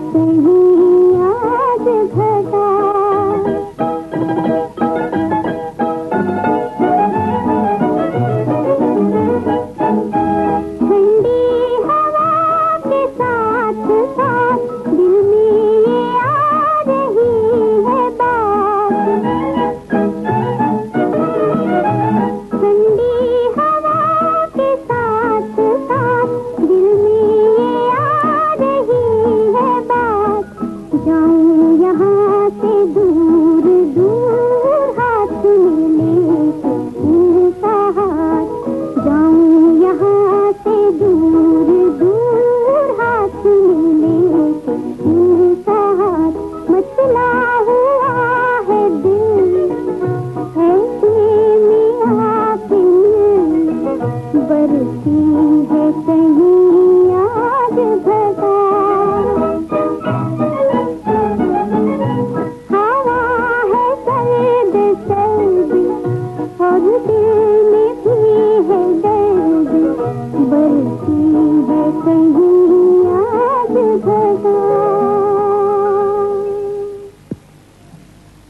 tem यहाँ से दूर